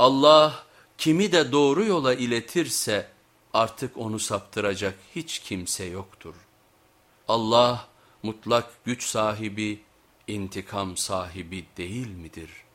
Allah kimi de doğru yola iletirse artık onu saptıracak hiç kimse yoktur. Allah mutlak güç sahibi, intikam sahibi değil midir?''